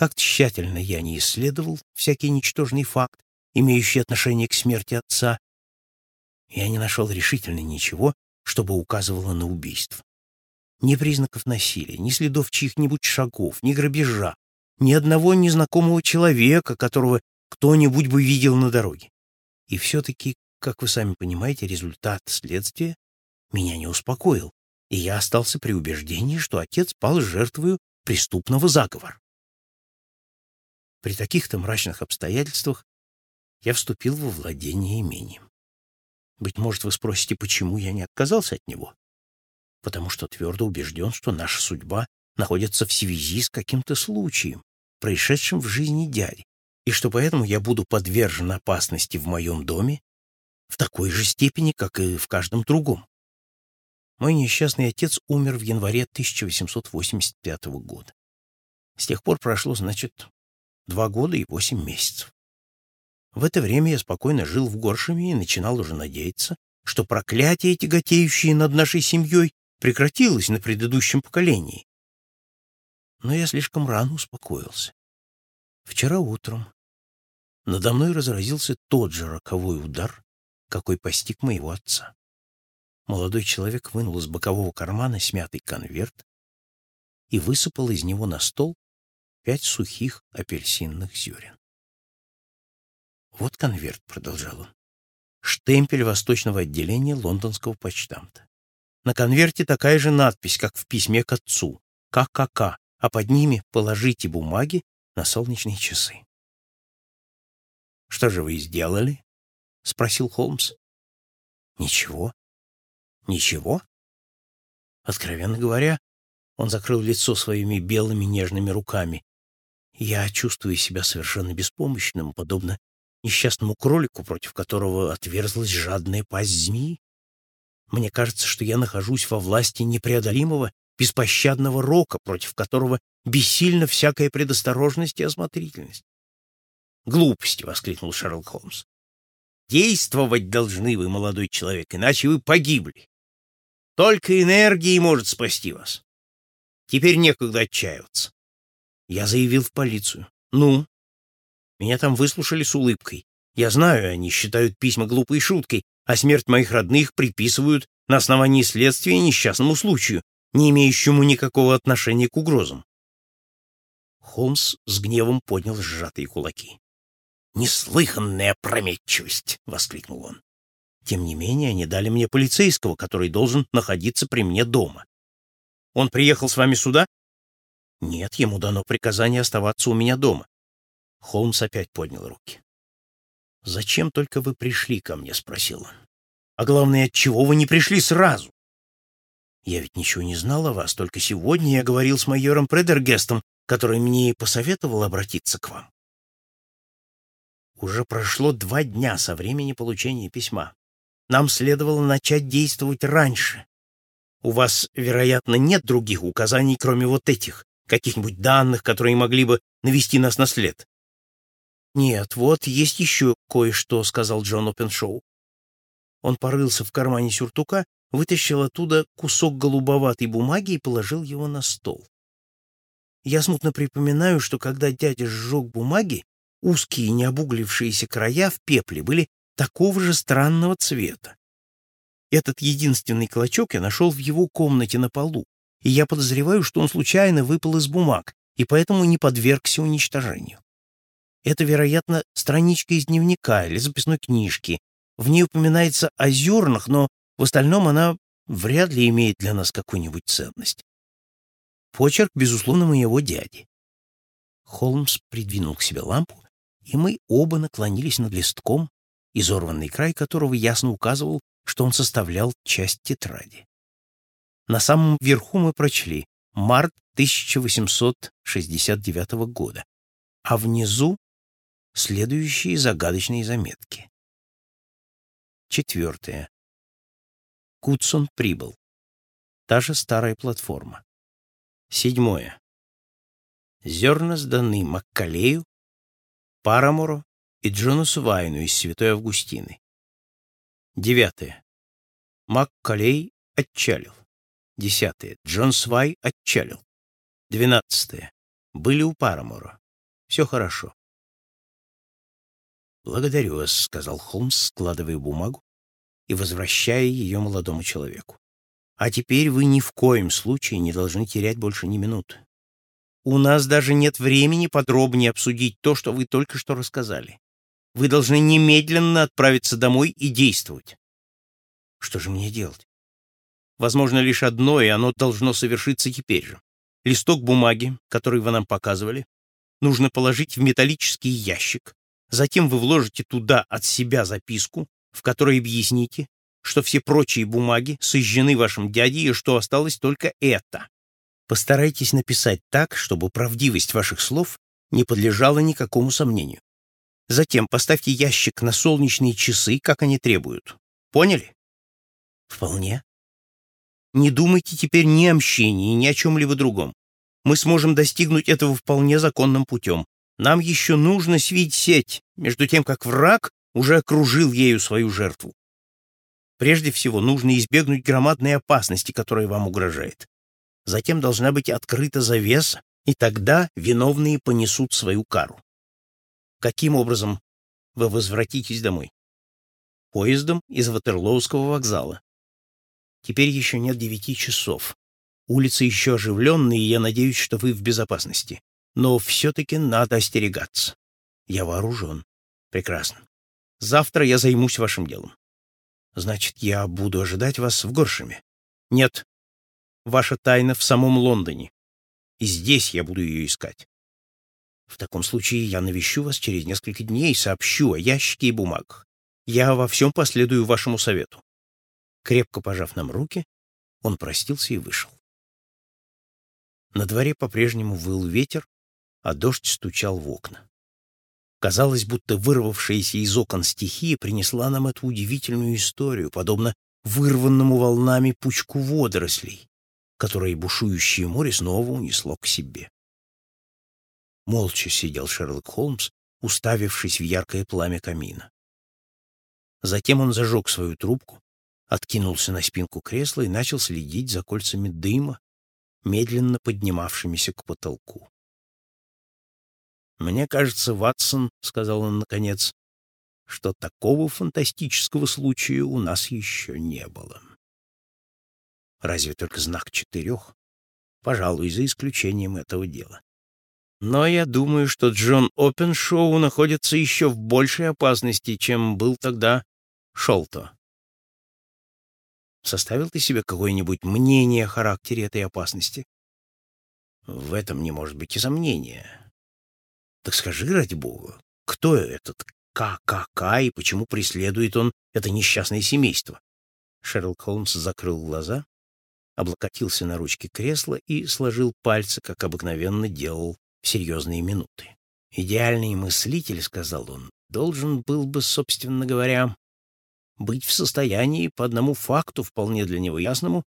Как тщательно я не исследовал всякий ничтожный факт, имеющий отношение к смерти отца, я не нашел решительно ничего, чтобы указывало на убийство. Ни признаков насилия, ни следов чьих-нибудь шагов, ни грабежа, ни одного незнакомого человека, которого кто-нибудь бы видел на дороге. И все-таки, как вы сами понимаете, результат следствия меня не успокоил, и я остался при убеждении, что отец пал жертвою преступного заговора. При таких-то мрачных обстоятельствах я вступил во владение имением. Быть может, вы спросите, почему я не отказался от него? Потому что твердо убежден, что наша судьба находится в связи с каким-то случаем, происшедшим в жизни дяди, и что поэтому я буду подвержен опасности в моем доме в такой же степени, как и в каждом другом. Мой несчастный отец умер в январе 1885 года. С тех пор прошло, значит, два года и восемь месяцев. В это время я спокойно жил в Горшеме и начинал уже надеяться, что проклятие, тяготеющее над нашей семьей, прекратилось на предыдущем поколении. Но я слишком рано успокоился. Вчера утром надо мной разразился тот же роковой удар, какой постиг моего отца. Молодой человек вынул из бокового кармана смятый конверт и высыпал из него на стол пять сухих апельсинных зерен. «Вот конверт», — продолжал он. «Штемпель восточного отделения лондонского почтамта. На конверте такая же надпись, как в письме к отцу. ККК, а под ними положите бумаги на солнечные часы». «Что же вы сделали?» — спросил Холмс. «Ничего. Ничего?» Откровенно говоря, он закрыл лицо своими белыми нежными руками. Я чувствую себя совершенно беспомощным, подобно несчастному кролику, против которого отверзлась жадная пасть змеи? Мне кажется, что я нахожусь во власти непреодолимого, беспощадного рока, против которого бессильна всякая предосторожность и осмотрительность. «Глупости!» — воскликнул Шерлок Холмс. «Действовать должны вы, молодой человек, иначе вы погибли. Только энергия может спасти вас. Теперь некогда отчаиваться». Я заявил в полицию. «Ну, меня там выслушали с улыбкой. Я знаю, они считают письма глупой шуткой, а смерть моих родных приписывают на основании следствия несчастному случаю, не имеющему никакого отношения к угрозам. Холмс с гневом поднял сжатые кулаки. «Неслыханная опрометчивость!» — воскликнул он. «Тем не менее, они дали мне полицейского, который должен находиться при мне дома. Он приехал с вами сюда?» «Нет, ему дано приказание оставаться у меня дома. Холмс опять поднял руки. «Зачем только вы пришли ко мне?» — спросил он. «А главное, от чего вы не пришли сразу?» «Я ведь ничего не знал о вас, только сегодня я говорил с майором Предергестом, который мне и посоветовал обратиться к вам». Уже прошло два дня со времени получения письма. Нам следовало начать действовать раньше. У вас, вероятно, нет других указаний, кроме вот этих, каких-нибудь данных, которые могли бы навести нас на след. «Нет, вот есть еще кое-что», — сказал Джон Опеншоу. Он порылся в кармане сюртука, вытащил оттуда кусок голубоватой бумаги и положил его на стол. Я смутно припоминаю, что когда дядя сжег бумаги, узкие необуглившиеся края в пепле были такого же странного цвета. Этот единственный клочок я нашел в его комнате на полу, и я подозреваю, что он случайно выпал из бумаг и поэтому не подвергся уничтожению. Это, вероятно, страничка из дневника или записной книжки. В ней упоминается о зернах, но в остальном она вряд ли имеет для нас какую-нибудь ценность. Почерк, безусловно, моего дяди. Холмс придвинул к себе лампу, и мы оба наклонились над листком, изорванный край которого ясно указывал, что он составлял часть тетради. На самом верху мы прочли «Март 1869 года», а внизу следующие загадочные заметки. Четвертое. Кутсон прибыл. Та же старая платформа. Седьмое. Зерна сданы Маккалею, Парамору и Джонасу Вайну из Святой Августины. Девятое. Маккалей отчалил. Десятое. Джон Свай отчалил. Двенадцатое. Были у Парамора. Все хорошо. «Благодарю вас», — сказал Холмс, складывая бумагу и возвращая ее молодому человеку. «А теперь вы ни в коем случае не должны терять больше ни минуты. У нас даже нет времени подробнее обсудить то, что вы только что рассказали. Вы должны немедленно отправиться домой и действовать. Что же мне делать? Возможно лишь одно, и оно должно совершиться теперь же. Листок бумаги, который вы нам показывали, нужно положить в металлический ящик, Затем вы вложите туда от себя записку, в которой объясните, что все прочие бумаги сожжены вашим дядей и что осталось только это. Постарайтесь написать так, чтобы правдивость ваших слов не подлежала никакому сомнению. Затем поставьте ящик на солнечные часы, как они требуют. Поняли? Вполне. Не думайте теперь ни о мщении, ни о чем-либо другом. Мы сможем достигнуть этого вполне законным путем. Нам еще нужно свить сеть, между тем как враг уже окружил ею свою жертву. Прежде всего, нужно избегнуть громадной опасности, которая вам угрожает. Затем должна быть открыта завеса, и тогда виновные понесут свою кару. Каким образом вы возвратитесь домой? Поездом из Ватерлоуского вокзала. Теперь еще нет девяти часов. Улицы еще оживленные, и я надеюсь, что вы в безопасности. Но все-таки надо остерегаться. Я вооружен. Прекрасно. Завтра я займусь вашим делом. Значит, я буду ожидать вас в Горшеме? Нет. Ваша тайна в самом Лондоне. И здесь я буду ее искать. В таком случае я навещу вас через несколько дней и сообщу о ящике и бумагах. Я во всем последую вашему совету. Крепко пожав нам руки, он простился и вышел. На дворе по-прежнему выл ветер, а дождь стучал в окна. Казалось, будто вырвавшаяся из окон стихия принесла нам эту удивительную историю, подобно вырванному волнами пучку водорослей, которые бушующее море снова унесло к себе. Молча сидел Шерлок Холмс, уставившись в яркое пламя камина. Затем он зажег свою трубку, откинулся на спинку кресла и начал следить за кольцами дыма, медленно поднимавшимися к потолку. «Мне кажется, Ватсон, — сказал он наконец, — что такого фантастического случая у нас еще не было. Разве только знак четырех? Пожалуй, за исключением этого дела. Но я думаю, что Джон Опеншоу находится еще в большей опасности, чем был тогда Шолто. Составил ты себе какое-нибудь мнение о характере этой опасности? В этом не может быть и сомнения. Так скажи, ради бога, кто этот ККК и почему преследует он это несчастное семейство? Шерлок Холмс закрыл глаза, облокотился на ручки кресла и сложил пальцы, как обыкновенно делал в серьезные минуты. «Идеальный мыслитель, — сказал он, — должен был бы, собственно говоря, быть в состоянии по одному факту, вполне для него ясному,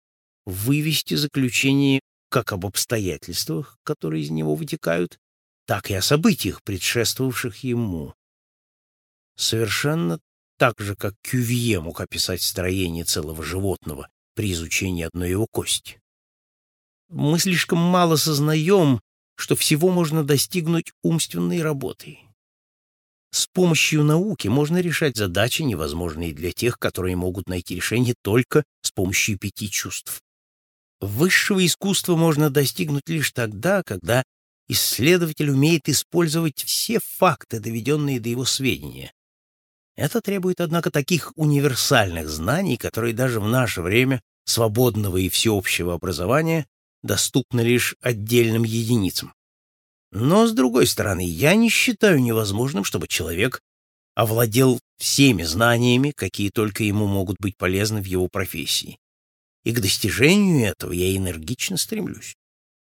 вывести заключение как об обстоятельствах, которые из него вытекают, так и о событиях, предшествовавших ему. Совершенно так же, как Кювье мог описать строение целого животного при изучении одной его кости. Мы слишком мало сознаем, что всего можно достигнуть умственной работой. С помощью науки можно решать задачи, невозможные для тех, которые могут найти решение только с помощью пяти чувств. Высшего искусства можно достигнуть лишь тогда, когда исследователь умеет использовать все факты, доведенные до его сведения. Это требует, однако, таких универсальных знаний, которые даже в наше время свободного и всеобщего образования доступны лишь отдельным единицам. Но, с другой стороны, я не считаю невозможным, чтобы человек овладел всеми знаниями, какие только ему могут быть полезны в его профессии. И к достижению этого я энергично стремлюсь.